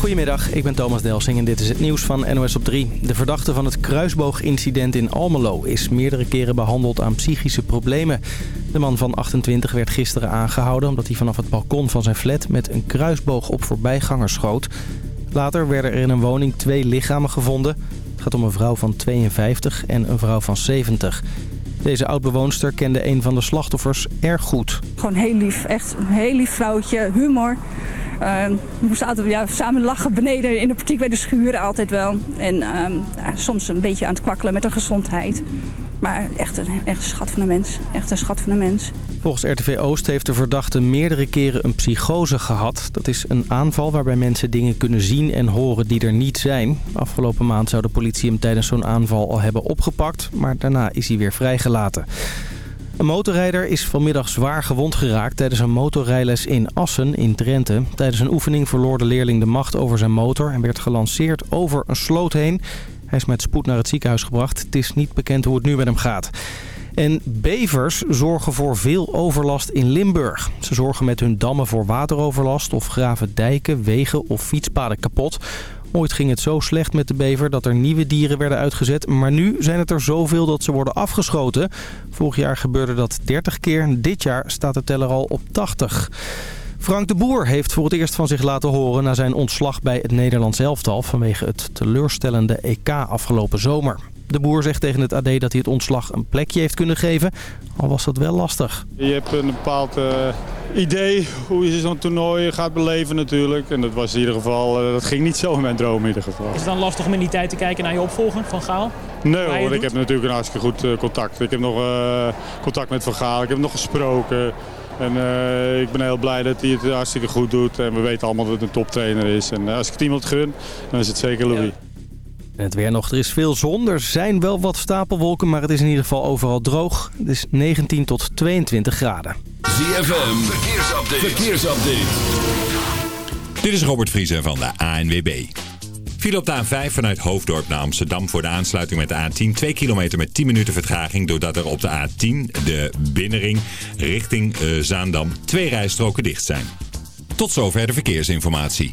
Goedemiddag, ik ben Thomas Delsing en dit is het nieuws van NOS op 3. De verdachte van het kruisboogincident in Almelo is meerdere keren behandeld aan psychische problemen. De man van 28 werd gisteren aangehouden omdat hij vanaf het balkon van zijn flat met een kruisboog op voorbijgangers schoot. Later werden er in een woning twee lichamen gevonden. Het gaat om een vrouw van 52 en een vrouw van 70. Deze oud-bewoonster kende een van de slachtoffers erg goed. Gewoon heel lief, echt een heel lief vrouwtje, humor. Uh, we altijd ja, samen lachen beneden in de portiek bij de schuur altijd wel. En uh, ja, soms een beetje aan het kwakkelen met de gezondheid. Maar echt een, echt schat van een mens. Echt een schat van een mens. Volgens RTV Oost heeft de verdachte meerdere keren een psychose gehad. Dat is een aanval waarbij mensen dingen kunnen zien en horen die er niet zijn. Afgelopen maand zou de politie hem tijdens zo'n aanval al hebben opgepakt. Maar daarna is hij weer vrijgelaten. Een motorrijder is vanmiddag zwaar gewond geraakt tijdens een motorrijles in Assen in Drenthe. Tijdens een oefening verloor de leerling de macht over zijn motor en werd gelanceerd over een sloot heen. Hij is met spoed naar het ziekenhuis gebracht. Het is niet bekend hoe het nu met hem gaat. En bevers zorgen voor veel overlast in Limburg. Ze zorgen met hun dammen voor wateroverlast of graven dijken, wegen of fietspaden kapot. Ooit ging het zo slecht met de bever dat er nieuwe dieren werden uitgezet. Maar nu zijn het er zoveel dat ze worden afgeschoten. Vorig jaar gebeurde dat 30 keer. Dit jaar staat de teller al op 80. Frank de Boer heeft voor het eerst van zich laten horen na zijn ontslag bij het Nederlands elftal vanwege het teleurstellende EK afgelopen zomer. De boer zegt tegen het AD dat hij het ontslag een plekje heeft kunnen geven, al was dat wel lastig. Je hebt een bepaald uh, idee hoe je zo'n toernooi gaat beleven natuurlijk. En dat was in ieder geval, uh, dat ging niet zo in mijn droom in ieder geval. Is het dan lastig om in die tijd te kijken naar je opvolger Van Gaal? Nee hoor, ik heb natuurlijk een hartstikke goed uh, contact. Ik heb nog contact met Van Gaal, ik heb nog gesproken. En uh, ik ben heel blij dat hij het hartstikke goed doet. En we weten allemaal dat het een toptrainer is. En uh, als ik het iemand gun, dan is het zeker Louis. Ja. En het weer nog, er is veel zon. Er zijn wel wat stapelwolken, maar het is in ieder geval overal droog. Het is 19 tot 22 graden. ZFM, verkeersupdate. verkeersupdate. Dit is Robert Vriezen van de ANWB. Viel op de A5 vanuit Hoofddorp naar Amsterdam voor de aansluiting met de A10. 2 kilometer met 10 minuten vertraging doordat er op de A10, de binnenring, richting uh, Zaandam, twee rijstroken dicht zijn. Tot zover de verkeersinformatie.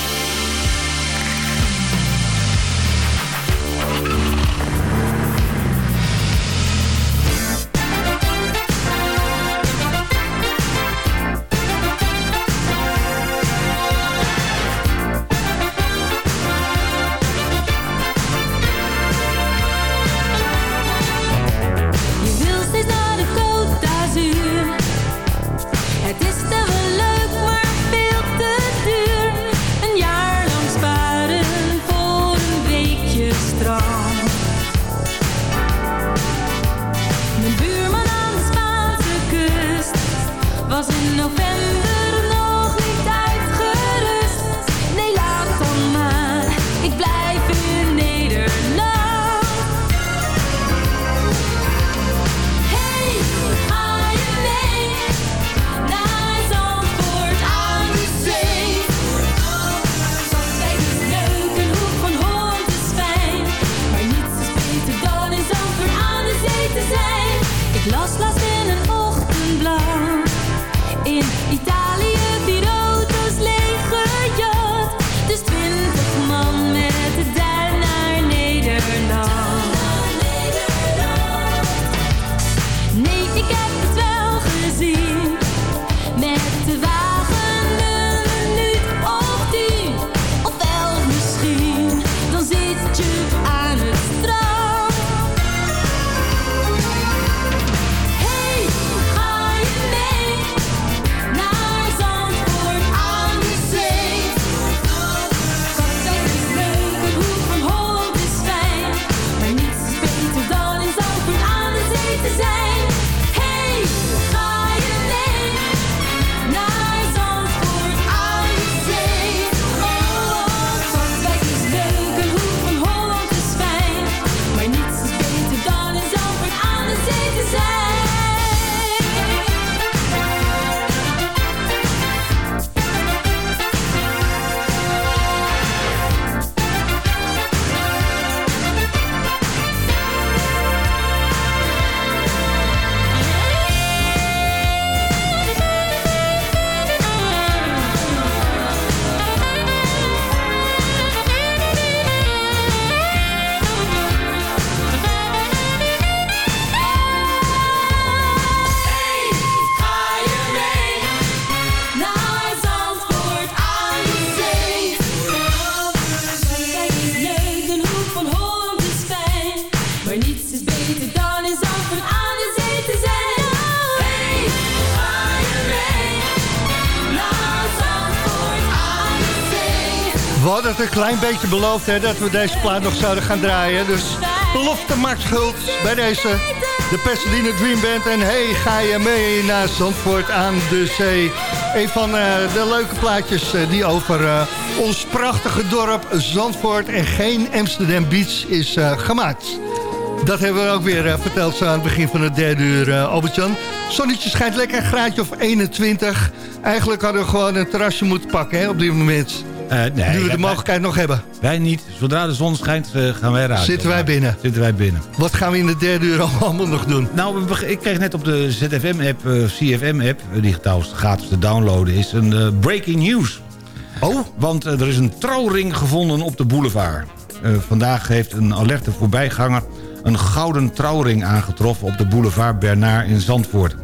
Klein beetje beloofd hè, dat we deze plaat nog zouden gaan draaien. Dus belofte maakt schuld bij deze. De Pasadena Dream Band. En hey, ga je mee naar Zandvoort aan de zee. Een van eh, de leuke plaatjes eh, die over eh, ons prachtige dorp Zandvoort... en geen Amsterdam Beach is gemaakt. Dat hebben we ook weer verteld zo aan het begin van het derde uur, Albert-Jan. Zonnetje schijnt lekker, graadje of 21. Eigenlijk hadden we gewoon een terrasje moeten pakken hè, op dit moment. Eh, nee, nu we de wij- mogelijkheid nog hebben. Wij niet. Zodra de zon schijnt, eh, gaan wij eruit. Zitten wij binnen. Zitten wij binnen. Wat gaan we in de derde uur allemaal nog doen? Nou, ik kreeg net op de ZFM-app, eh, CFM-app... die trouwens gratis te downloaden is, een breaking news. Oh? Want er is een trouwring gevonden op de boulevard. Vandaag heeft een alerte voorbijganger... een gouden trouwring aangetroffen op de boulevard Bernard in Zandvoort.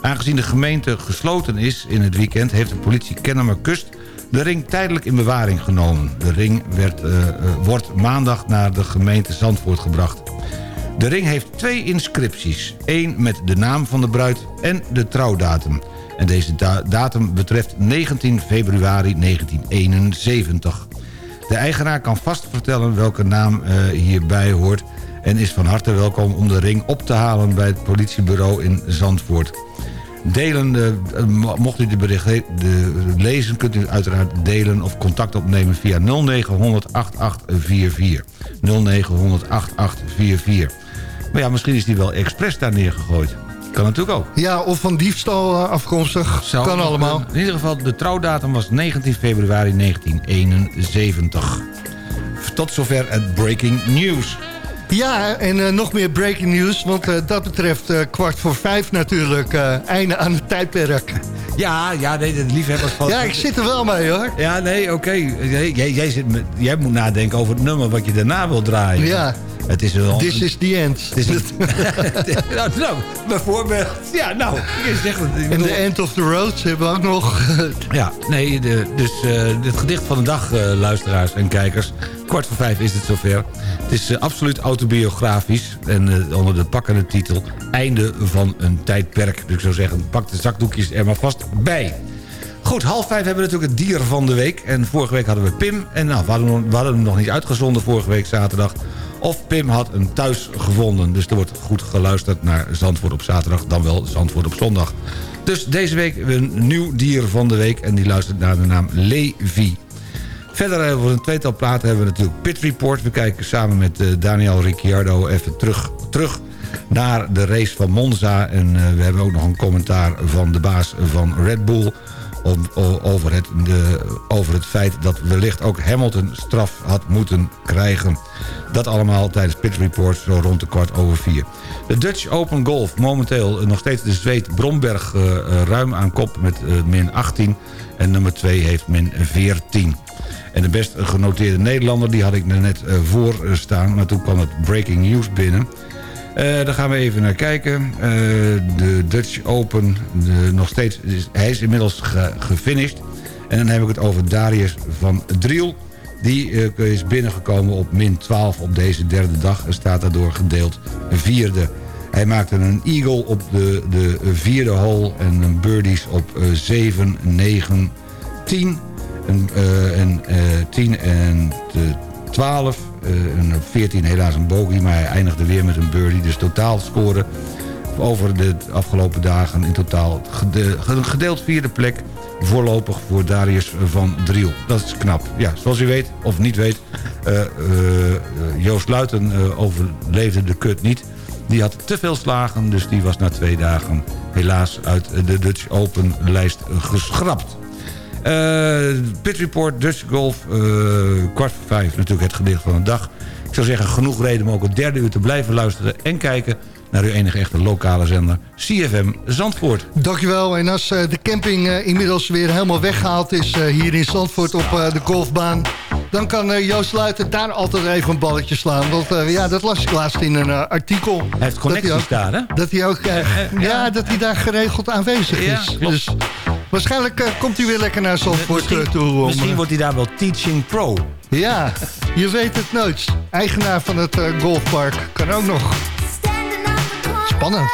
Aangezien de gemeente gesloten is in het weekend... heeft de politie Kennemer Kust de ring tijdelijk in bewaring genomen. De ring werd, eh, eh, wordt maandag naar de gemeente Zandvoort gebracht. De ring heeft twee inscripties. Eén met de naam van de bruid en de trouwdatum. En deze da- datum betreft 19 februari 1971. De eigenaar kan vast vertellen welke naam eh, hierbij hoort... en is van harte welkom om de ring op te halen bij het politiebureau in Zandvoort. Delen, eh, eh, mo- mocht u de bericht de, lezen, kunt u uiteraard delen of contact opnemen via 0900 8844. 0900 8844. Maar ja, misschien is die wel expres daar neergegooid. Kan natuurlijk ook. Ja, of van diefstal eh, afkomstig. Kan allemaal. In ieder geval, de trouwdatum was 19 februari 1971. Tot zover het breaking news. Ja, en eh, nog meer breaking news. Want eh, dat betreft eh, kwart voor vijf natuurlijk. einde aan het tijdperk. Ja, ja, nee, de liefhebbers van... Ja, ik zit er wel mee hoor. Ja, nee, oké. Jij, jij, jij zit met- jij moet nadenken over het nummer wat je daarna wil draaien. Ja. Het is wel... This is the end. Is nou, nou, bijvoorbeeld... Ja, nou, ik En bedoel- the end of the road hebben we ook nog. Ja, nee, de, dus eh het gedicht van de dag, eh, luisteraars en kijkers. Kwart voor vijf is het zover. Het is eh, absoluut autobiografisch. En onder de pakkende titel... Einde van een tijdperk. Dus ik zou zeggen, pak de zakdoekjes er maar vast bij. Goed, half vijf hebben we natuurlijk het dier van de week. En vorige week hadden we Pim. En nou, we hadden, we hadden hem nog niet uitgezonden vorige week zaterdag. Of Pim had een thuis gevonden. Dus er wordt goed geluisterd naar Zandvoort op zaterdag... dan wel Zandvoort op zondag. Dus deze week een nieuw dier van de week. En die luistert naar de naam Levi. Verder hebben we een tweetal platen. Hebben we natuurlijk Pit Report. We kijken samen met eh, Daniel Ricciardo even terug, terug naar de race van Monza. En eh, we hebben ook nog een commentaar van de baas van Red Bull... over, het, over het feit dat wellicht ook Hamilton straf had moeten krijgen. Dat allemaal tijdens Pit Report zo rond de kwart over vier. De Dutch Open Golf, momenteel eh, nog steeds de Zweed Bromberg eh, eh, ruim aan kop met min 18. En nummer 2 heeft min 14. En de best genoteerde Nederlander, die had ik er net voor staan. Maar toen kwam het breaking news binnen. Eh, daar gaan we even naar kijken. Eh, de Dutch Open, de, nog steeds, hij is inmiddels ge- gefinished. En dan heb ik het over Darius van Driel. Die eh, is binnengekomen op min 12 op deze derde dag... en staat daardoor gedeeld vierde. Hij maakte een eagle op de, de vierde hole... en een birdies op eh, 7, 9, 10... En, en eh, 10 en de 12. Eh, en op 14 helaas een bogey, maar hij eindigde weer met een birdie. Dus totaal scoren over de afgelopen dagen in totaal een gedeeld vierde plek voorlopig voor Darius van Driel. Dat is knap. Ja, zoals u weet, of niet weet, eh, eh, Joost Luiten overleefde de kut niet. Die had te veel slagen, dus die was na twee dagen helaas uit de Dutch Open lijst geschrapt. Eh Pit Report, Dutch Golf, eh, kwart voor vijf natuurlijk het gedicht van de dag. Ik zou zeggen, genoeg reden om ook het derde uur te blijven luisteren... en kijken naar uw enige echte lokale zender, CFM Zandvoort. Dankjewel. En als eh, de camping inmiddels weer helemaal weggehaald is... hier in Zandvoort op de golfbaan... dan kan Joost Luiten daar altijd even een balletje slaan. Want ja, dat las ik laatst in een artikel. Hij heeft connecties daar, hè? Dat hij ook... ja, dat hij daar geregeld aanwezig Ja, is. klopt. Dus waarschijnlijk eh, komt hij weer lekker naar Zandvoort eh, toe. om, Misschien wordt hij daar wel teaching pro. Ja, je weet het nooit. Eigenaar van het eh, golfpark kan ook nog. Spannend.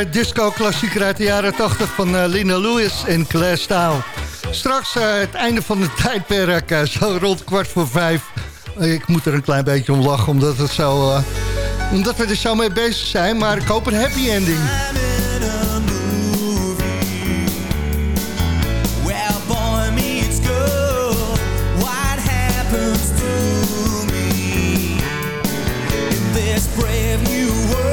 Eh, disco-klassieker uit de jaren 80 van uh, Lina Lewis en Claire Staal. Straks eh, het einde van het tijdperk, zo rond kwart voor vijf. Ik moet er een klein beetje om lachen, omdat, het zo, omdat we er zo mee bezig zijn. Maar ik hoop een happy ending. brave new world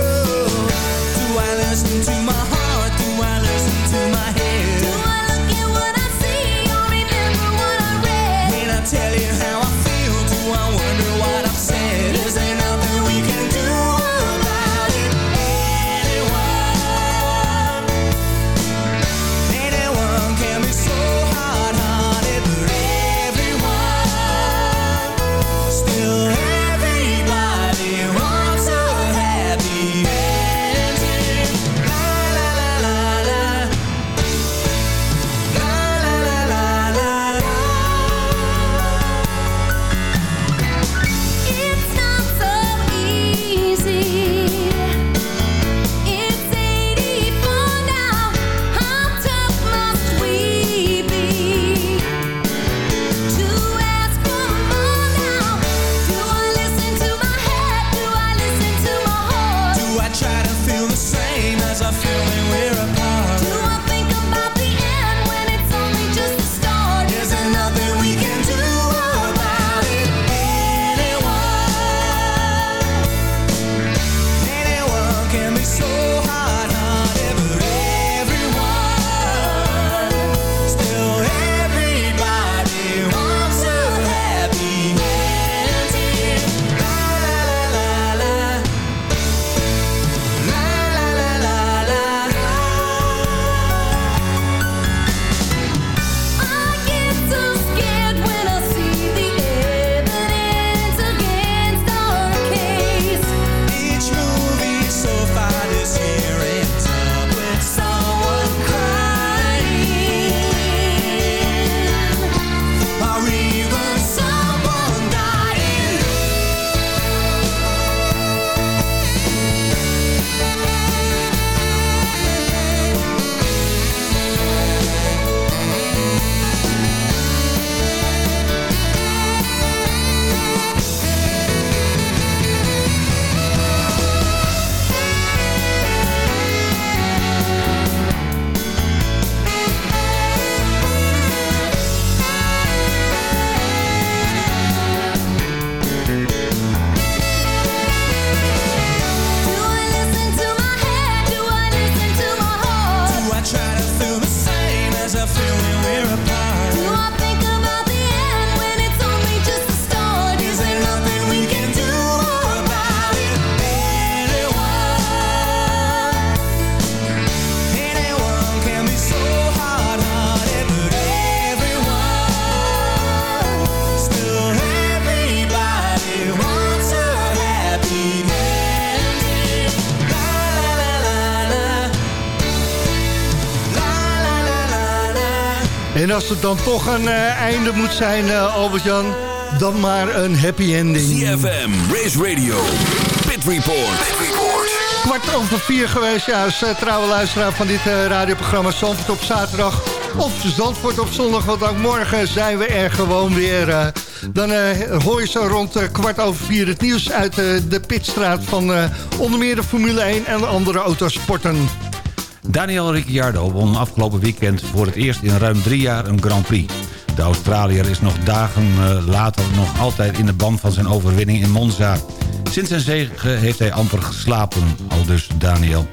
als het dan toch een eh, einde moet zijn, uh, Albert-Jan... dan maar een happy ending. CFM, Race Radio, Pit Report. Kwart over vier geweest, ja, als eh, trouwe luisteraar van dit radioprogramma... Zandvoort op zaterdag of Zandvoort op zondag... want ook morgen zijn we er gewoon weer... Dan hoor je zo rond kwart over vier het nieuws uit de pitstraat van onder meer de Formule 1 en de andere autosporten. Daniel Ricciardo won afgelopen weekend voor het eerst in ruim drie jaar een Grand Prix. De Australiër is nog dagen eh, later nog altijd in de band van zijn overwinning in Monza. Sinds zijn zege heeft hij amper geslapen, al dus Daniel.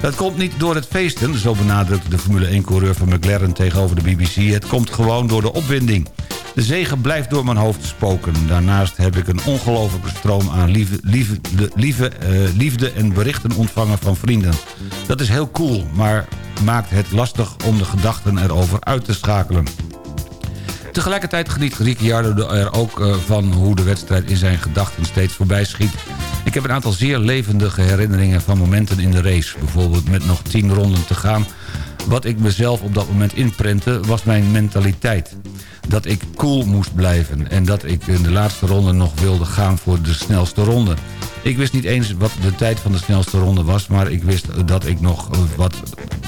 Dat komt niet door het feesten, zo benadrukte de Formule 1-coureur van McLaren tegenover de BBC. Het komt gewoon door de opwinding. De zegen blijft door mijn hoofd spoken. Daarnaast heb ik een ongelofelijke stroom aan liefde, liefde, liefde, eh, liefde en berichten ontvangen van vrienden. Dat is heel cool, maar maakt het lastig om de gedachten erover uit te schakelen. Tegelijkertijd geniet Ricciardo er ook eh, van hoe de wedstrijd in zijn gedachten steeds voorbij schiet. Ik heb een aantal zeer levendige herinneringen van momenten in de race. Bijvoorbeeld met nog 10 ronden te gaan. Wat ik mezelf op dat moment inprentte was mijn mentaliteit. Dat ik cool moest blijven en dat ik in de laatste ronde nog wilde gaan voor de snelste ronde. Ik wist niet eens wat de tijd van de snelste ronde was... maar ik wist dat ik nog wat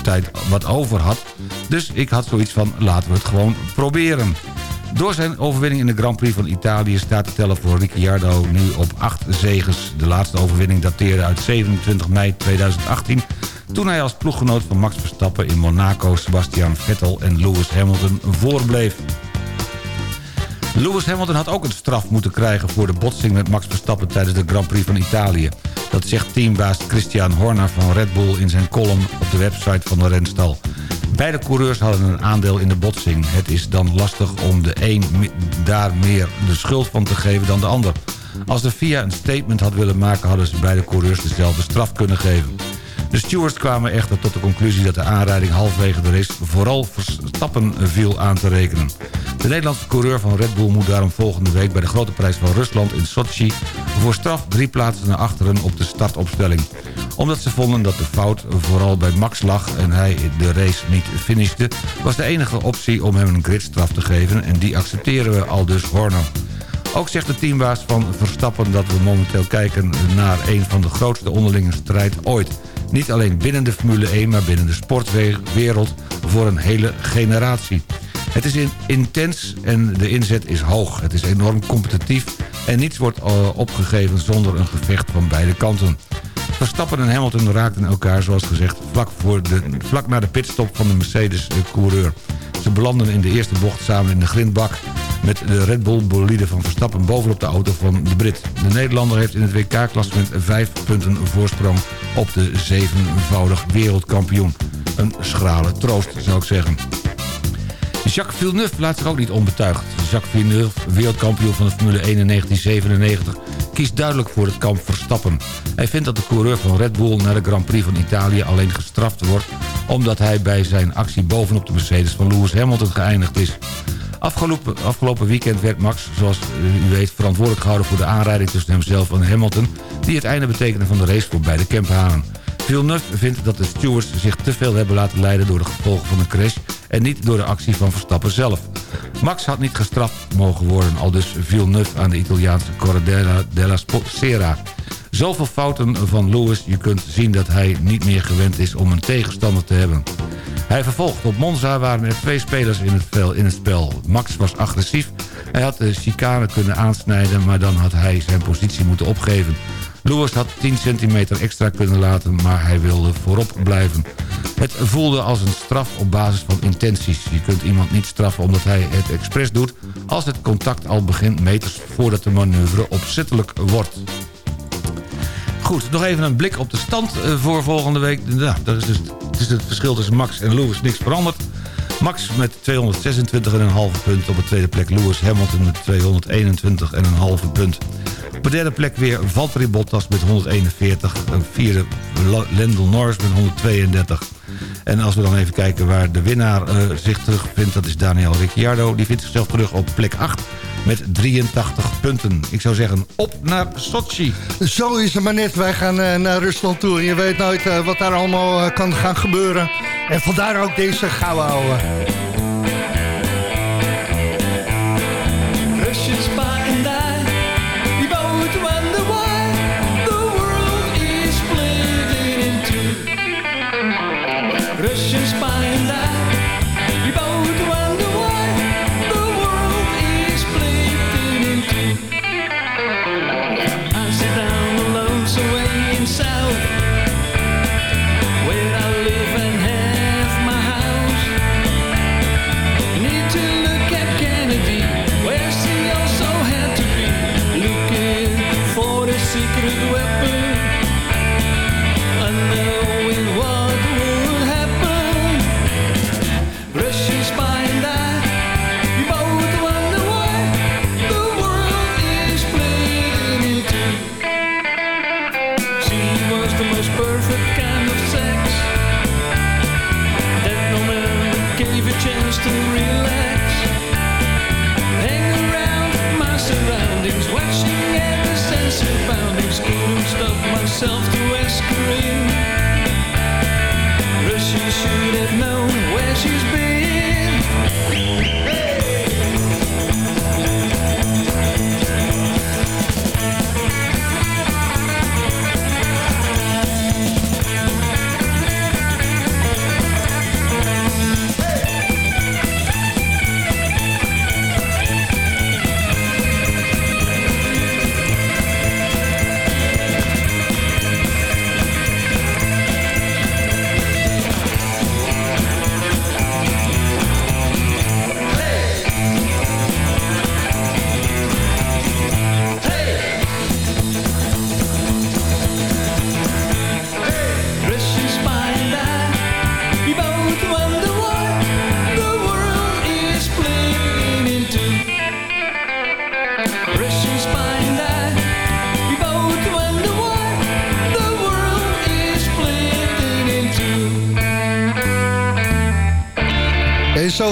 tijd wat over had. Dus ik had zoiets van laten we het gewoon proberen. Door zijn overwinning in de Grand Prix van Italië staat de teller voor Ricciardo nu op 8 zegens. De laatste overwinning dateerde uit 27 mei 2018... toen hij als ploeggenoot van Max Verstappen in Monaco... Sebastian Vettel en Lewis Hamilton voorbleef. Lewis Hamilton had ook een straf moeten krijgen... voor de botsing met Max Verstappen tijdens de Grand Prix van Italië. Dat zegt teambaas Christian Horner van Red Bull... in zijn column op de website van de renstal. Beide coureurs hadden een aandeel in de botsing. Het is dan lastig om de een daar meer de schuld van te geven dan de ander. Als de FIA een statement had willen maken... hadden ze beide coureurs dezelfde straf kunnen geven. De stewards kwamen echter tot de conclusie dat de aanrijding halverwege de race vooral Verstappen viel aan te rekenen. De Nederlandse coureur van Red Bull moet daarom volgende week bij de grote prijs van Rusland in Sochi voor straf drie plaatsen naar achteren op de startopstelling. Omdat ze vonden dat de fout vooral bij Max lag en hij de race niet finishte, was de enige optie om hem een gridstraf te geven en die accepteren we al dus Horner. Ook zegt de teambaas van Verstappen dat we momenteel kijken naar een van de grootste onderlinge strijd ooit. Niet alleen binnen de Formule 1, maar binnen de sportwereld voor een hele generatie. Het is in- intens en de inzet is hoog. Het is enorm competitief en niets wordt eh, opgegeven zonder een gevecht van beide kanten. Verstappen en Hamilton raakten elkaar, zoals gezegd, vlak, voor de, vlak na de pitstop van de Mercedes-coureur. Ze belanden in de eerste bocht samen in de grindbak met de Red Bull bolide van Verstappen bovenop de auto van de Brit. De Nederlander heeft in het WK-klassement vijf punten voorsprong op de zevenvoudig wereldkampioen. Een schrale troost, zou ik zeggen. Jacques Villeneuve laat zich ook niet onbetuigd. Jacques Villeneuve, wereldkampioen van de Formule 1 in 1997... kiest duidelijk voor het kamp Verstappen. Hij vindt dat de coureur van Red Bull na de Grand Prix van Italië... alleen gestraft wordt omdat hij bij zijn actie bovenop de Mercedes van Lewis Hamilton geëindigd is. Afgelopen, afgelopen weekend werd Max, zoals u weet, verantwoordelijk gehouden... voor de aanrijding tussen hemzelf en Hamilton... die het einde betekende van de race voor beide Kemphanen. Villeneuve vindt dat de stewards zich te veel hebben laten leiden... door de gevolgen van de crash en niet door de actie van Verstappen zelf. Max had niet gestraft mogen worden, al dus Villeneuve aan de Italiaanse Corredella della Sera. Zoveel fouten van Lewis, je kunt zien dat hij niet meer gewend is om een tegenstander te hebben. Hij vervolgt. Op Monza waren er twee spelers in het, spel, in het spel. Max was agressief. Hij had de chicane kunnen aansnijden, maar dan had hij zijn positie moeten opgeven. Lewis had 10 centimeter extra kunnen laten, maar hij wilde voorop blijven. Het voelde als een straf op basis van intenties. Je kunt iemand niet straffen omdat hij het expres doet... als het contact al begint meters voordat de manoeuvre opzettelijk wordt. Goed, nog even een blik op de stand eh, voor volgende week. Nou, dat is dus, is het verschil tussen Max en Lewis niks veranderd. Max met 226,5 punten op de tweede plek. Lewis Hamilton met 221,5 punt. Op de derde plek weer Valtteri Bottas met 141. Een vierde Lando Norris met 132. En als we dan even kijken waar de winnaar eh, zich terugvindt... dat is Daniel Ricciardo. Die vindt zichzelf terug op plek 8 met 83 punten. Ik zou zeggen, op naar Sochi. Zo is het maar net. Wij gaan eh, naar Rusland toe. En je weet nooit eh, wat daar allemaal eh, kan gaan gebeuren. En vandaar ook deze gouden ouwe.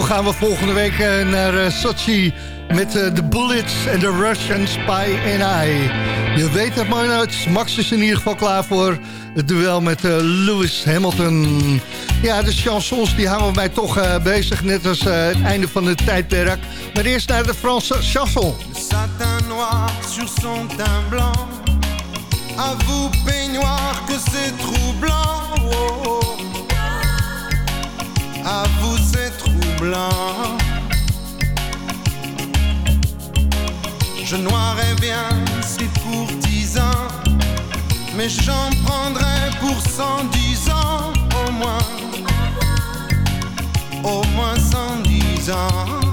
Gaan we volgende week eh, naar eh, Sochi met de Bullets en de Russian Spy and I. Je weet het maar. Max is in ieder geval klaar voor het duel met eh, Lewis Hamilton. Ja, de chansons die houden mij toch eh, bezig, net als eh, het einde van het tijdperk. Maar eerst naar de Franse chanson. satin noir sur son teint blanc. À vous, peignoir, que c'est troublant. Oh, oh. À vous, c'est troublant. Je noirais bien ces courtisans, mais j'en prendrais pour cent dix ans au moins. Au moins cent dix ans.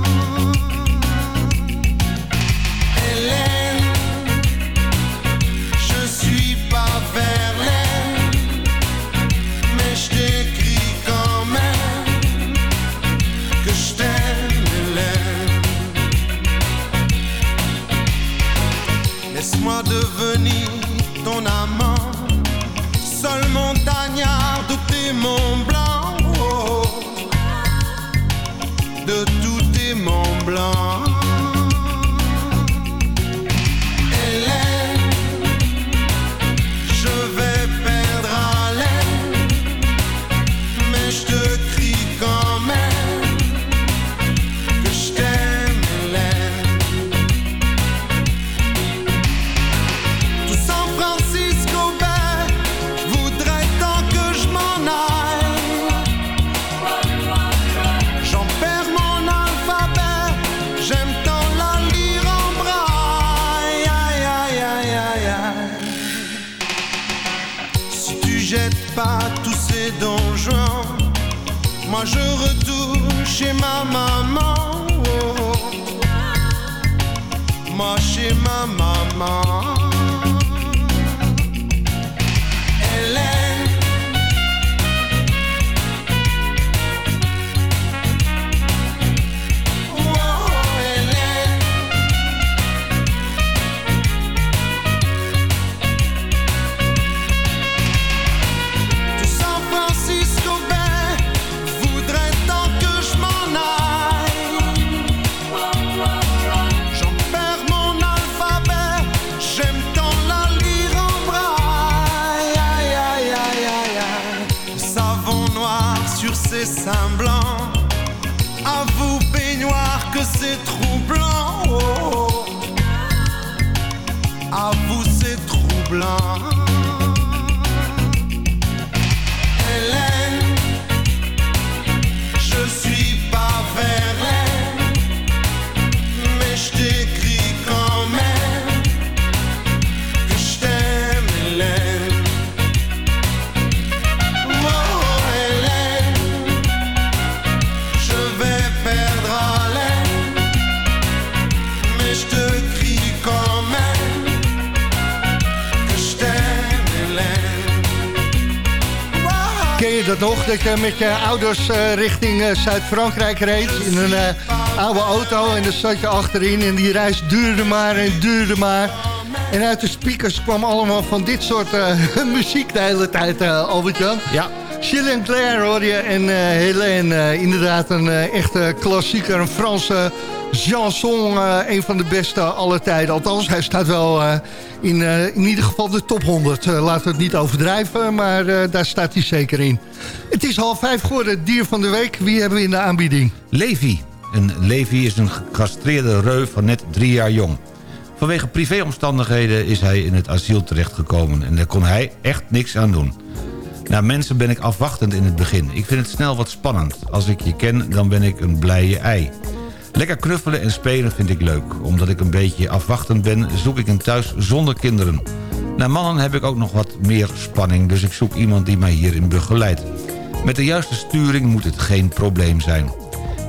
Seins blancs. À vous, peignoir, que c'est troublant. Oh, oh. À vous, c'est troublant. Dat nog? Dat je met je ouders eh, richting eh, Zuid-Frankrijk reed in een eh, oude auto en dan zat je achterin en die reis duurde maar en duurde maar. En uit de speakers kwam allemaal van dit soort muziek de hele tijd, Albert-Jan. Ja. Gilles en Claire hoor je en eh Hélène, eh, inderdaad een eh, echte klassieker, een Franse chanson, een van de beste aller tijden. Althans, hij staat wel in, in ieder geval de top 100. Eh, laten we het niet overdrijven, maar daar staat hij zeker in. Het is half vijf geworden, dier van de week. Wie hebben we in de aanbieding? Levi. En Levi is een gecastreerde reu van net drie jaar jong. Vanwege privéomstandigheden is hij in het asiel terechtgekomen... en daar kon hij echt niks aan doen. Naar mensen ben ik afwachtend in het begin. Ik vind het snel wat spannend. Als ik je ken, dan ben ik een blije ei. Lekker knuffelen en spelen vind ik leuk. Omdat ik een beetje afwachtend ben, zoek ik een thuis zonder kinderen. Naar mannen heb ik ook nog wat meer spanning... dus ik zoek iemand die mij hierin begeleidt. Met de juiste sturing moet het geen probleem zijn.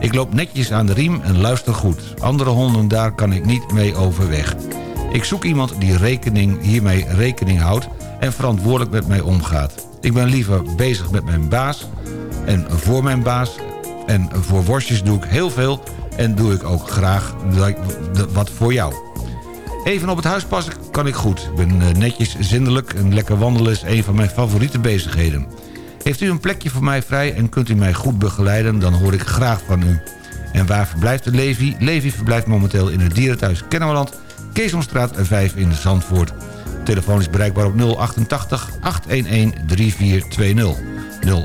Ik loop netjes aan de riem en luister goed. Andere honden daar kan ik niet mee overweg. Ik zoek iemand die rekening, hiermee rekening houdt... en verantwoordelijk met mij omgaat. Ik ben liever bezig met mijn baas en voor mijn baas... en voor worstjes doe ik heel veel... en doe ik ook graag wat voor jou. Even op het huis passen kan ik goed. Ik ben eh, netjes zindelijk en lekker wandelen is een van mijn favoriete bezigheden. Heeft u een plekje voor mij vrij en kunt u mij goed begeleiden... dan hoor ik graag van u. En waar verblijft Levi? Levi verblijft momenteel in het dierenthuis Kennemerland... Keesomstraat 5 in Zandvoort. Telefoon is bereikbaar op 088 811 3420.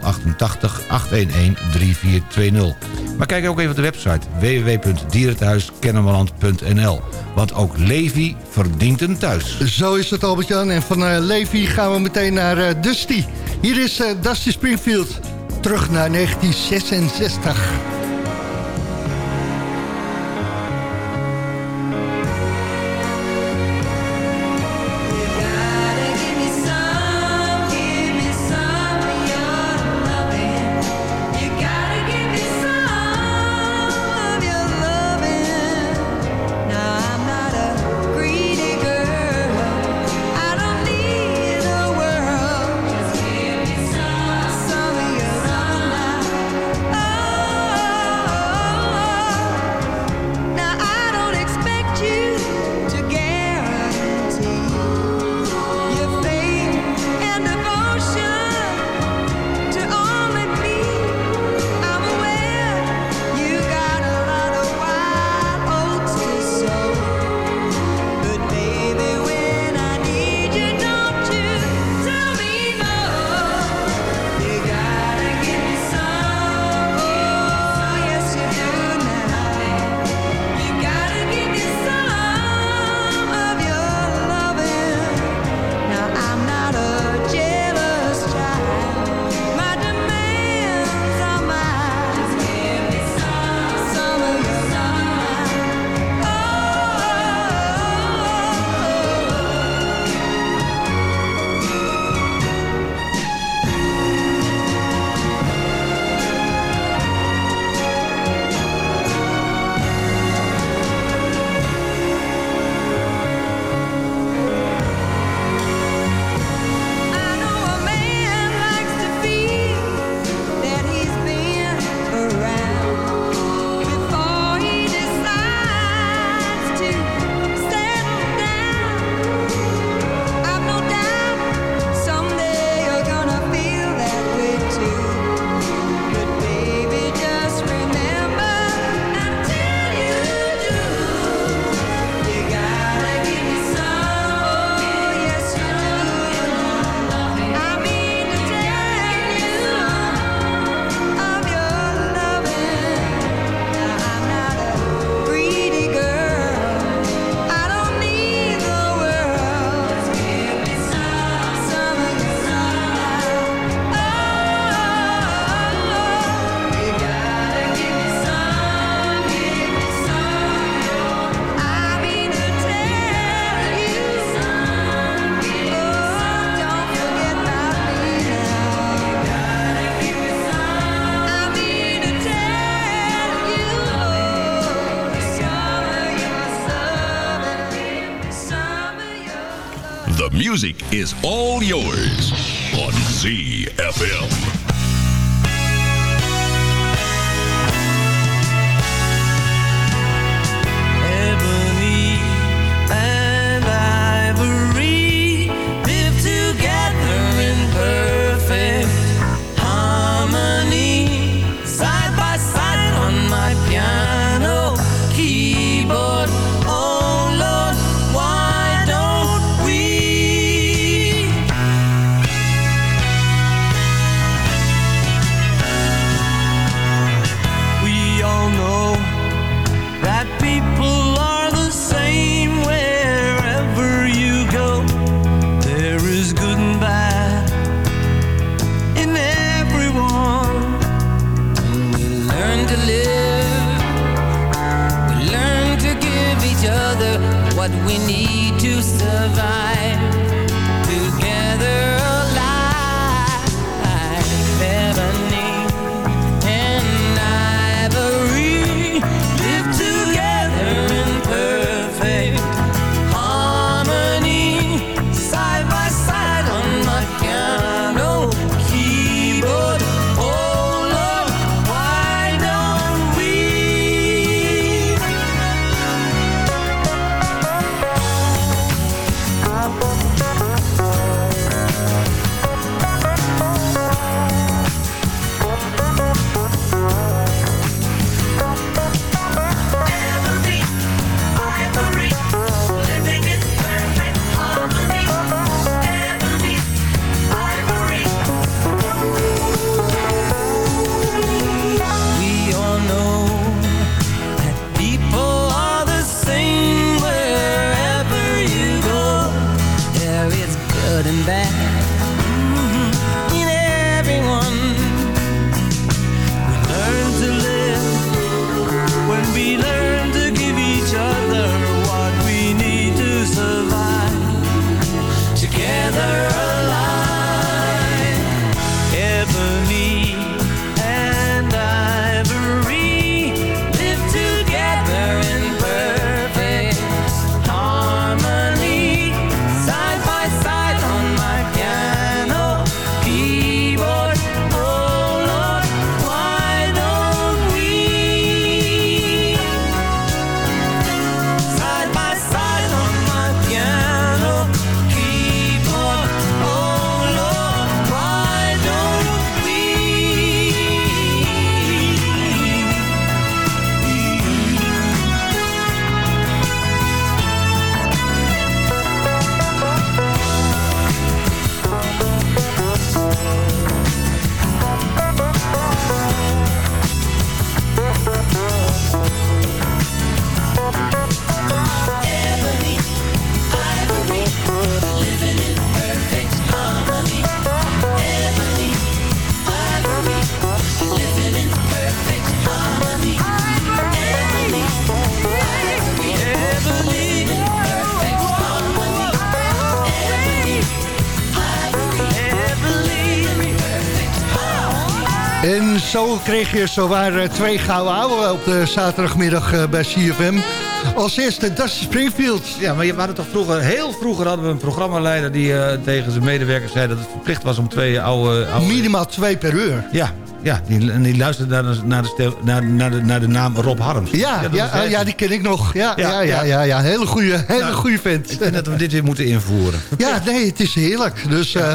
088 811 3420. Maar kijk ook even op de website www.dierenthuiskennemerland.nl. Want ook Levi verdient een thuis. Zo is het Albert-Jan. En van eh, Levi gaan we meteen naar eh, Dusty. Hier is eh, Dusty Springfield. Terug naar 1966. The music is all yours on ZFM. Kreeg je zowaar eh, twee gouden ouwe op de zaterdagmiddag eh, bij CFM. Als eerste Dusty Springfield. Ja, maar je we hadden toch vroeger, heel vroeger hadden we een programmaleider... die eh, tegen zijn medewerkers zei dat het verplicht was om twee oude... oude... Minimaal twee per uur. Ja, ja die, en die luisterde naar de, naar, de, stel- naar, naar, de, naar de naam Rob Harms. Ja, ja, ja, die ken ik nog. Ja, ja, Ja, ja, ja, ja. ja, hele goede, hele Nou, goede vent. Ik vind dat we dit weer moeten invoeren. Ja, nee, het is heerlijk. Dus eh,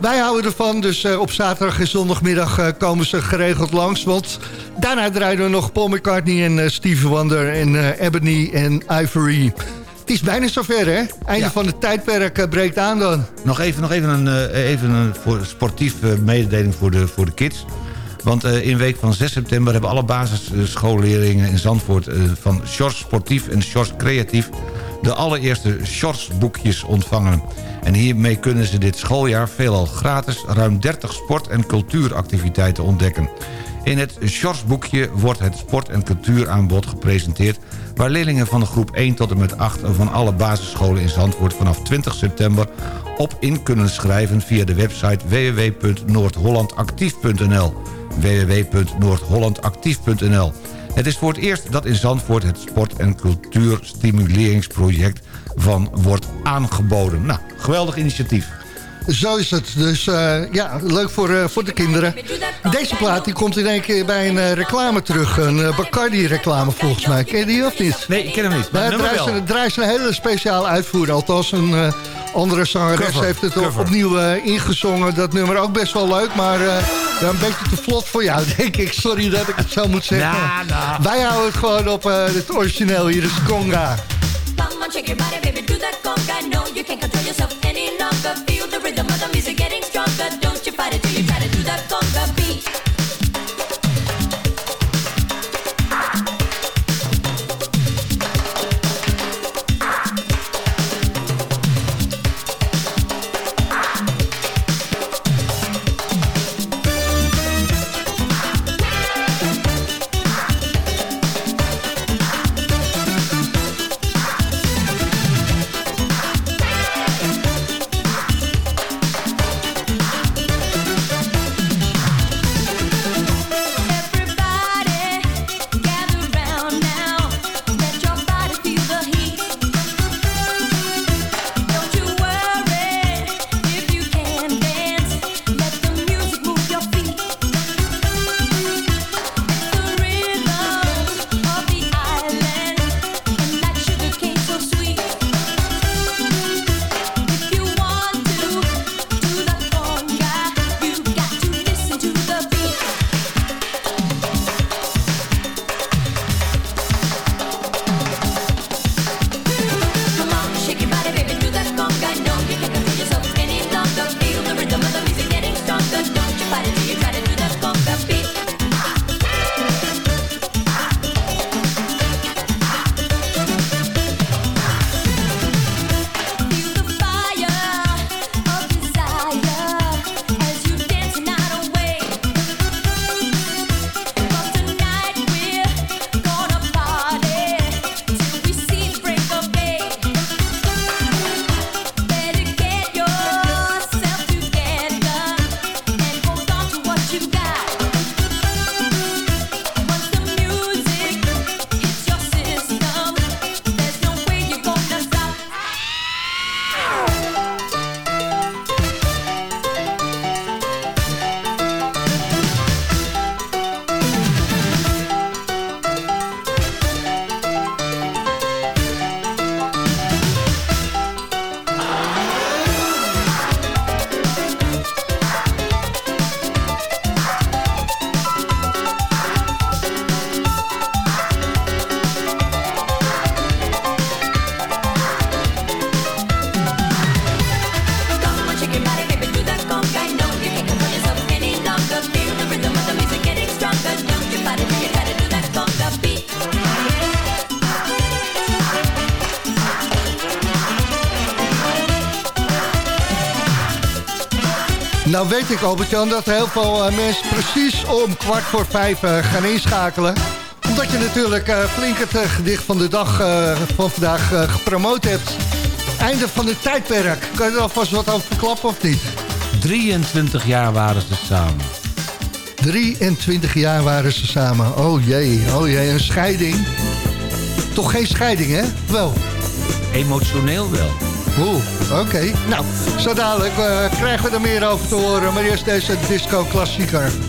wij houden ervan. Dus eh, op zaterdag en zondagmiddag eh, komen ze geregeld langs. Want daarna draaien we nog Paul McCartney en eh, Stevie Wonder en Ebony en Ivory. Het is bijna zover, hè? Einde Ja. van het tijdperk breekt aan dan. Nog even, nog even een, even een voor, sportief mededeling voor de, voor de kids. Want in week van 6 september hebben alle basisschoolleerlingen in Zandvoort... van Sjors Sportief en Sjors Creatief... de allereerste Sjors boekjes ontvangen. En hiermee kunnen ze dit schooljaar veelal gratis... ruim 30 sport- en cultuuractiviteiten ontdekken. In het Sjors boekje wordt het sport- en cultuuraanbod gepresenteerd... waar leerlingen van de groep 1 tot en met 8 van alle basisscholen in Zandvoort... vanaf 20 september op in kunnen schrijven via de website www.noordhollandactief.nl www.noordhollandactief.nl Het is voor het eerst dat in Zandvoort het sport- en cultuurstimuleringsproject van wordt aangeboden. Nou, geweldig initiatief. Zo is het. Dus eh, ja, leuk voor, eh, voor de kinderen. Deze plaat die komt in één keer bij een eh, reclame terug. Een eh, Bacardi-reclame volgens mij. Ken je die of niet? Nee, ik ken hem niet. Maar het draait wel. ze- draait ze een hele speciale uitvoering. Althans, een eh, andere zangeres Cover, heeft het cover. opnieuw eh, ingezongen. Dat nummer ook best wel leuk, maar eh, een beetje te vlot voor jou, denk ik. Sorry dat ik het zo moet zeggen. Wij houden het gewoon op eh, het origineel. Hier is Conga. Come on, shake your body, baby, do that conga. No, you can't control yourself any longer. Weet ik, Albert-Jan, dat heel veel eh, mensen precies om kwart voor vijf eh, gaan inschakelen. Omdat je natuurlijk eh, flink het gedicht van de dag van vandaag gepromoot hebt. Einde van het tijdperk. Kan je er alvast wat over verklappen of niet? 23 jaar waren ze samen. 23 jaar waren ze samen. Oh jee, oh jee, een scheiding. Toch geen scheiding, hè? Wel. Emotioneel wel. Oeh, oké. Nou, zo dadelijk eh, krijgen we er meer over te horen. Maar eerst deze disco-klassieker.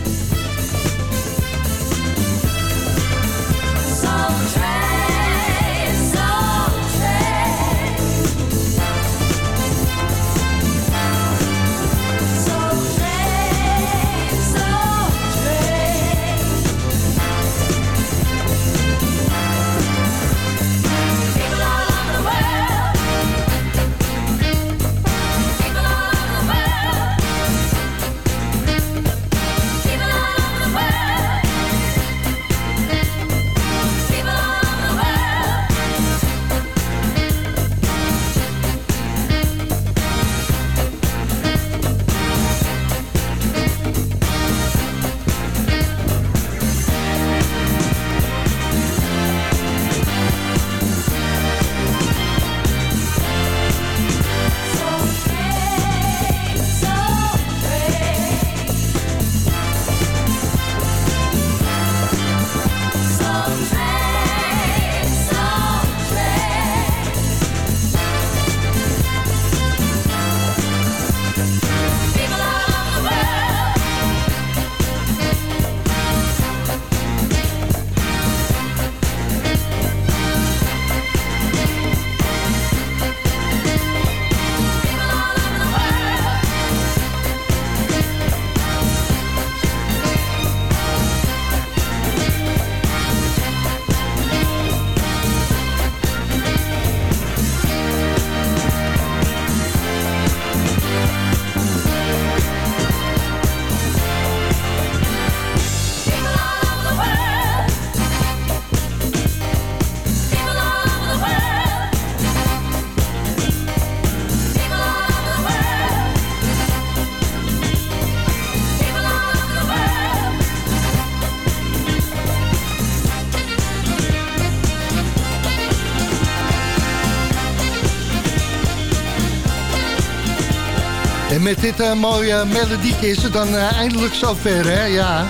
Met dit eh, mooie melodietje is het dan eh, eindelijk zover, hè? Ja.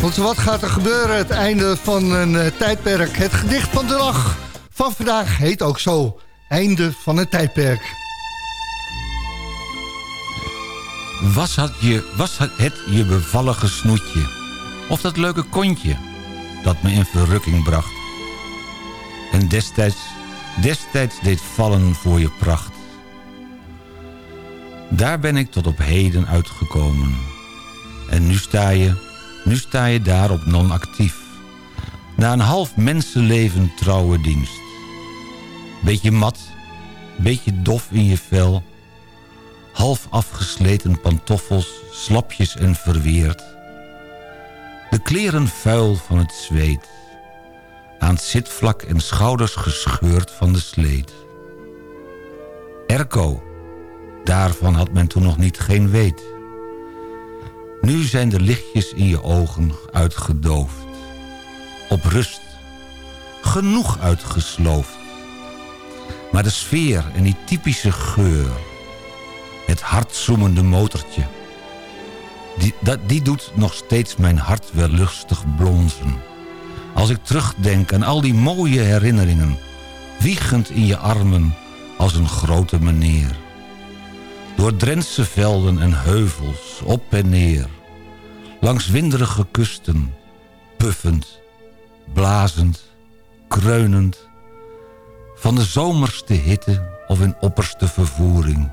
Want wat gaat er gebeuren? Het einde van een eh, tijdperk. Het gedicht van de dag van vandaag heet ook zo. Einde van een tijdperk. Was, had je, was het je bevallige snoetje? Of dat leuke kontje dat me in verrukking bracht? En destijds, destijds deed vallen voor je pracht. Daar ben ik tot op heden uitgekomen. En nu sta je, nu sta je daar op non-actief. Na een half mensenleven trouwe dienst. Beetje mat, beetje dof in je vel. Half afgesleten pantoffels, slapjes en verweerd. De kleren vuil van het zweet. Aan het zitvlak en schouders gescheurd van de sleet. Erco, daarvan had men toen nog niet geen weet. Nu zijn de lichtjes in je ogen uitgedoofd. Op rust, genoeg uitgesloofd. Maar de sfeer en die typische geur... het hartzoemende motortje... Die, dat, die doet nog steeds mijn hart wel lustig blonzen. Als ik terugdenk aan al die mooie herinneringen... wiegend in je armen als een grote meneer. Door Drentse velden en heuvels, op en neer. Langs winderige kusten, puffend, blazend, kreunend. Van de zomerste hitte of in opperste vervoering.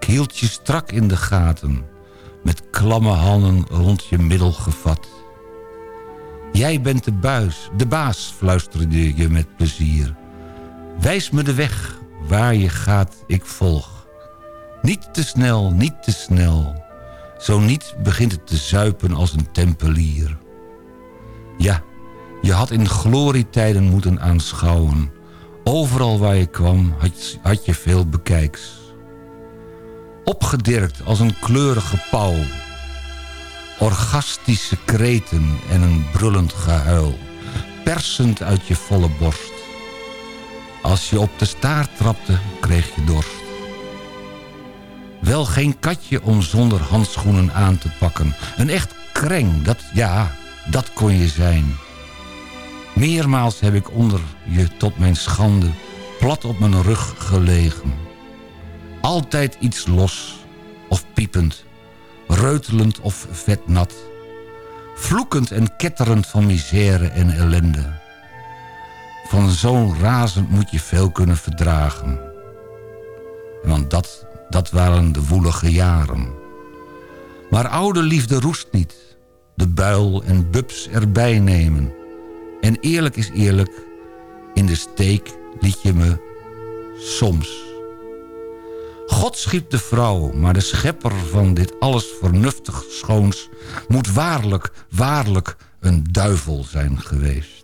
Ik hield je strak in de gaten, met klamme handen rond je middel gevat. Jij bent de buis, de baas, fluisterde je met plezier. Wijs me de weg, waar je gaat, ik volg. Niet te snel, niet te snel. Zo niet begint het te zuipen als een tempelier. Ja, je had in glorietijden moeten aanschouwen. Overal waar je kwam had, je veel bekijks. Opgedirkt als een kleurige pauw. Orgastische kreten en een brullend gehuil. Persend uit je volle borst. Als je op de staart trapte, kreeg je dorst. Wel geen katje om zonder handschoenen aan te pakken. Een echt kreng, dat, ja, dat kon je zijn. Meermaals heb ik onder je tot mijn schande plat op mijn rug gelegen. Altijd iets los of piepend, reutelend of vetnat. Vloekend en ketterend van misère en ellende. Van zo'n razend moet je veel kunnen verdragen. Want dat, dat waren de woelige jaren. Maar oude liefde roest niet. De buil en bubs erbij nemen. En eerlijk is eerlijk, in de steek liet je me soms. God schiep de vrouw, maar de schepper van dit alles vernuftig schoons... moet waarlijk, waarlijk een duivel zijn geweest.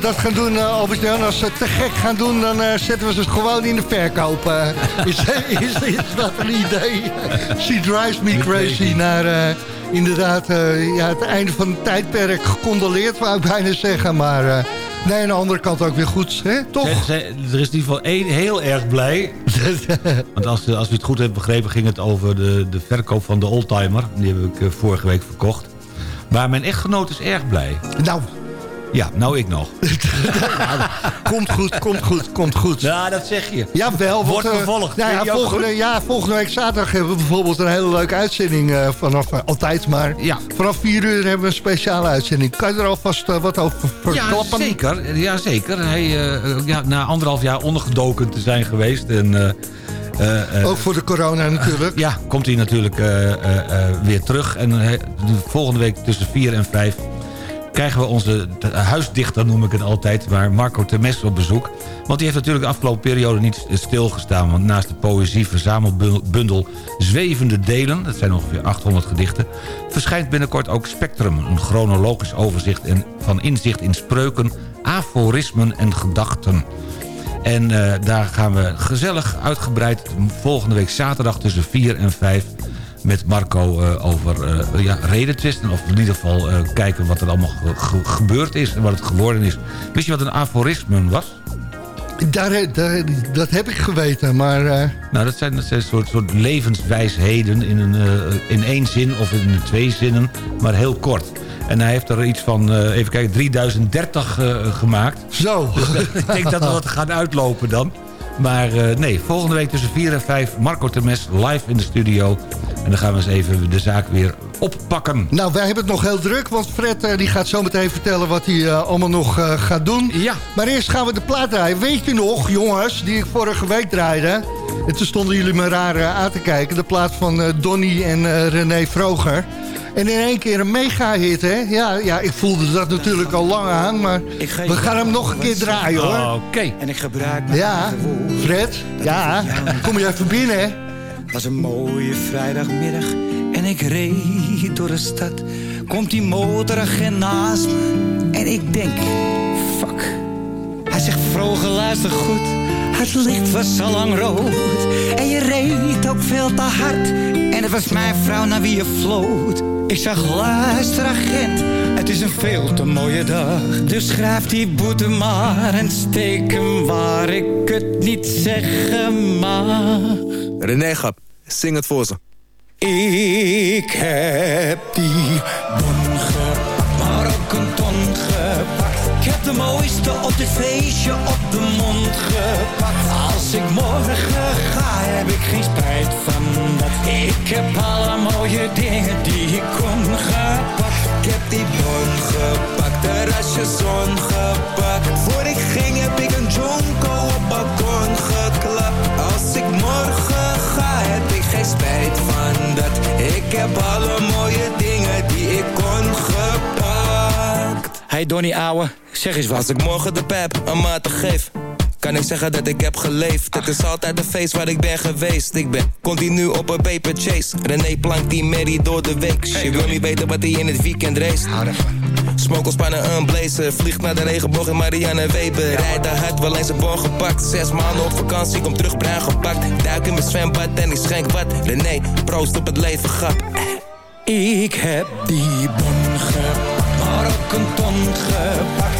Dat gaan doen, uh, Albert-Jan? Als ze het te gek gaan doen, dan eh, zetten we ze gewoon in de verkoop. eh. is, is, is dat een idee? She drives me crazy naar eh, inderdaad eh, ja, het einde van het tijdperk. Gecondoleerd, wou ik bijna zeggen. Maar eh, nee, aan de andere kant ook weer goed, hè? toch? Zij- zij- er is in ieder geval één heel erg blij. Want als, als u het goed hebt begrepen... ging het over de, de verkoop van de oldtimer. Die heb ik eh, vorige week verkocht. Maar mijn echtgenoot is erg blij. Nou. Ja, nou ik nog. komt goed, komt goed, komt goed. Ja, dat zeg je. Jawel. Wordt eh, vervolgd. Nou ja, volgende, ja, volgende week zaterdag hebben we bijvoorbeeld een hele leuke uitzending. eh, vanaf, eh, altijd maar. Ja. Vanaf 4 uur hebben we een speciale uitzending. Kan je er alvast wat over Ja, verklappen? zeker. Ja, zeker. Hij, ja, na anderhalf jaar ondergedoken te zijn geweest. En, Ook voor de corona natuurlijk. Ja, komt hij natuurlijk weer terug. En volgende week tussen 4 en 5 krijgen we onze de huisdichter, noem ik het altijd... maar Marco Temes op bezoek. Want die heeft natuurlijk de afgelopen periode niet stilgestaan... want naast de poëzie-verzamelbundel Zwevende Delen... dat zijn ongeveer 800 gedichten... verschijnt binnenkort ook Spectrum... een chronologisch overzicht en van inzicht in spreuken, aforismen en gedachten... En eh, daar gaan we gezellig uitgebreid volgende week zaterdag tussen 4 en 5 met Marco eh, over eh, ja, redentwisten. Of in ieder geval eh, kijken wat er allemaal ge- ge- gebeurd is en wat het geworden is. Wist je wat een aforisme was? Daar, daar- dat heb ik geweten, maar... Nou, dat zijn, dat zijn soort, soort levenswijsheden in, een, in één zin of in twee zinnen, maar heel kort. En hij heeft er iets van, even kijken, 3030 eh, gemaakt. Zo. ik denk dat we wat gaan uitlopen dan. Maar nee, volgende week tussen 4 en 5 Marco Temes live in de studio. En dan gaan we eens even de zaak weer oppakken. Nou, wij hebben het nog heel druk, want Fred eh, die gaat zo meteen vertellen wat hij eh, allemaal nog eh, gaat doen. Ja. Maar eerst gaan we de plaat draaien. Weet je nog, jongens, die ik vorige week draaide? En toen stonden jullie me raar aan te kijken. De plaat van Donny en René Vroger. En in één keer een mega-hit, hè? Ja, ja, ik voelde dat natuurlijk al lang aan, maar we gaan hem nog een keer draaien, hoor. Oké. En ik gebruik mijn Ja. Fred, ja, kom je even binnen, hè? Was een mooie vrijdagmiddag en ik reed door de stad. Komt die motoragent naast me en ik denk, fuck. Hij zegt, vroeger luister goed, het licht was al lang rood. En je reed ook veel te hard en het was mijn vrouw naar wie je floot. Ik zeg, luister agent, het is een veel te mooie dag. Dus schrijf die boete maar en steek hem waar ik het niet zeggen mag. René Gap, zing het voor ze. Ik heb die bon gepakt, maar ook een ton gepakt. Ik heb de mooiste op dit feestje op de mond gepakt. Als ik morgen ga, heb ik geen spijt van dat. Ik heb alle mooie dingen die ik kon gepakt. Ik heb die bon gepakt, terrasje zon gepakt. Voor ik ging heb ik een jonko op balkon geklapt. Heb alle mooie dingen die ik kon gepakt. Hey Donnie ouwe, zeg eens wat. Als ik morgen de pep een maat geef, kan ik zeggen dat ik heb geleefd. Het is altijd een feest waar ik ben geweest. Ik ben continu op een paper chase. René plankt die Mary door de week. Je wil niet weten wat hij in het weekend race. Smokelspannen een blazer. Vliegt naar de regenboog in Marianne Weber. Rijdt de hard, wel eens een bon gepakt. Zes maanden op vakantie, kom terug bruin gepakt. Duik in mijn zwembad en ik schenk wat. René, proost op het leven, grap. Ik heb die bon gepakt, maar ook een ton gepakt.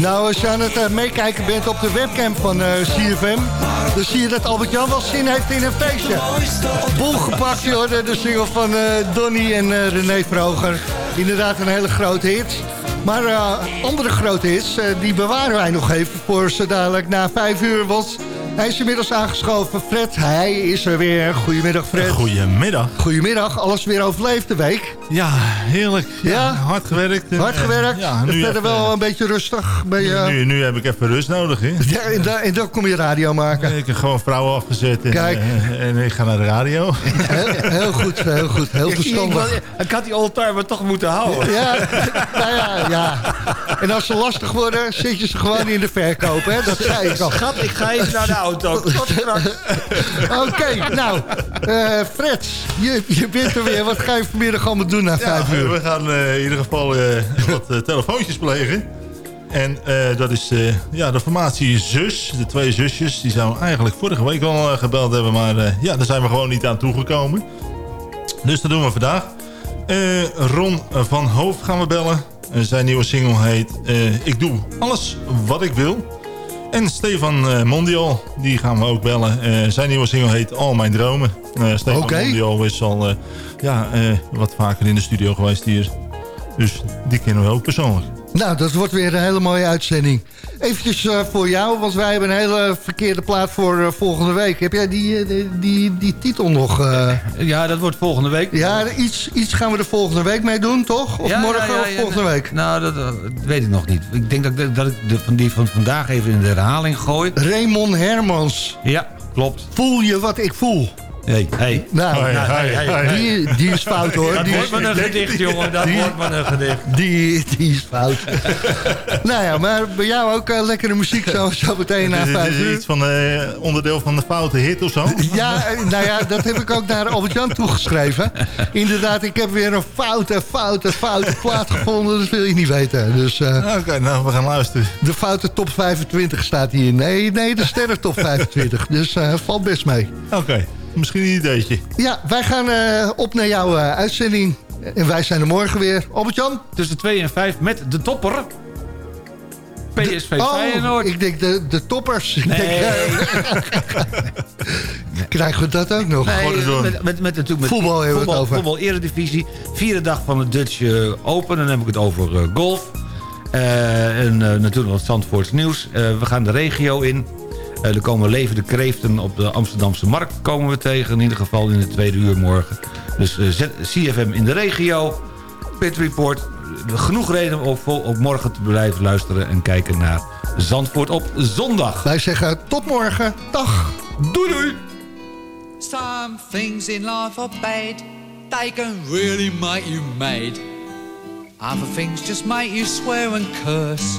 Nou, als je aan het eh, meekijken bent op de webcam van eh, CFM... dan zie je dat Albert-Jan wel zin heeft in een feestje. Bol gepakt, de, single van eh, Donny en René Vroger. Inderdaad een hele grote hit. Maar andere grote hits, die bewaren wij nog even voor zo dadelijk na vijf uur. Want hij is inmiddels aangeschoven. Fred, hij is er weer. Goedemiddag, Fred. Goedemiddag. Goedemiddag, alles weer overleefd de week. Ja, heerlijk. Ja, Ja? Hard gewerkt. Hard eh, gewerkt. Ja, en nu, verder even, wel een beetje rustig. Ben je, nu, nu heb ik even rust nodig. Hè? Ja, en, da- en dan kom je radio maken. Ik heb gewoon vrouwen afgezet en, Kijk. eh, en ik ga naar de radio. Heel, heel goed, heel goed. Heel Ik, ik, verstandig. ik had die oldtimer toch moeten houden. Ja, nou ja, ja. En als ze lastig worden, zet je ze gewoon in de verkoop, hè? Dat zei ik al. Schat, ik ga even naar de auto. Tot straks. Oké, nou, eh, Fred, je, je bent er weer. Wat ga je vanmiddag allemaal doen na Ja, vijf uur? we gaan eh, in ieder geval eh, wat telefoontjes plegen. En eh, dat is eh, ja, de formatie Zus, de twee zusjes. Die zouden eigenlijk vorige week al gebeld hebben. Maar eh, ja, daar zijn we gewoon niet aan toegekomen. Dus dat doen we vandaag. Eh, Ron van Hoofd gaan we bellen. Eh, zijn nieuwe single heet eh, Ik doe alles wat ik wil. En Stefan eh, Mondial, die gaan we ook bellen. Zijn nieuwe single heet Al Mijn Dromen. Stefan. Mondial is al ja, wat vaker in de studio geweest hier. Dus die kennen we ook persoonlijk. Nou, dat wordt weer een hele mooie uitzending. Eventjes eh, voor jou, want wij hebben een hele verkeerde plaat voor eh, volgende week. Heb jij die, eh, die, die, die titel nog? Ja, dat wordt volgende week. Ja, iets, iets gaan we er volgende week mee doen, toch? Of Ja, morgen ja, ja, of volgende week? Nou, dat, dat weet ik nog niet. Ik denk dat, ik- dat ik de, van die van vandaag even in de herhaling gooi. Raymond Hermans. Ja, klopt. Voel je wat ik voel? Hey, hey. Nou, Hey, nou, hey, hey, hey. Die, die is fout hoor. Dat die wordt maar een gedicht, jongen. Dat die- wordt maar een gedicht. Die, die is fout. nou ja, maar bij jou ook eh, lekkere muziek zo, zo meteen na vijf uur. iets van eh, onderdeel van de foute hit of zo? Ja, eh, nou ja, dat heb ik ook naar Albert-Jan toegeschreven. Inderdaad, ik heb weer een foute, foute, foute plaat gevonden. Dat wil je niet weten. Dus, Oké, nou, we gaan luisteren. de foute top 25 staat hier. Nee, nee, de sterren top 25. Dus valt best mee. Oké, misschien een ideetje. Ja, wij gaan eh, op naar jouw eh, uitzending. En wij zijn er morgen weer. Albert-Jan? Tussen 2 en 5 met de topper. PSV Oh, Feyenoord. ik denk de, de toppers. Ik Nee. denk, eh, Krijgen we dat ook nog? Nee, met, met, met, natuurlijk met Voetbal hebben we het voetbal, over. Voetbal Eredivisie. Vierde dag van de Dutch eh, Open. Dan heb ik het over golf. Eh, en eh, natuurlijk wat Zandvoorts nieuws. Eh, we gaan de regio in. Eh, er komen levende kreeften op de Amsterdamse markt komen we tegen. In ieder geval in de tweede uur morgen. Dus eh, zet CFM in de regio. Pit Report. Genoeg reden om ook morgen te blijven luisteren... en kijken naar Zandvoort op zondag. Wij zeggen tot morgen. Dag. Doei doei. Some things in life are bad. They can really make you mad. Other things just make you swear and curse.